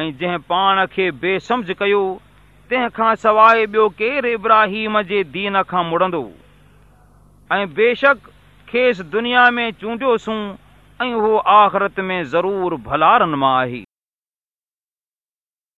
۽ جنهن پاڻ کي بيسمجهه ڪيو تنهن کان سواءِ ٻيو ڪير ابراهيم جي دين کان مڙندو. ۽ بيشڪ کيس دنيا ۾ چونڊيوسون ۽ اهو آخرت ۾ ضرور ڀلارن مان آهي.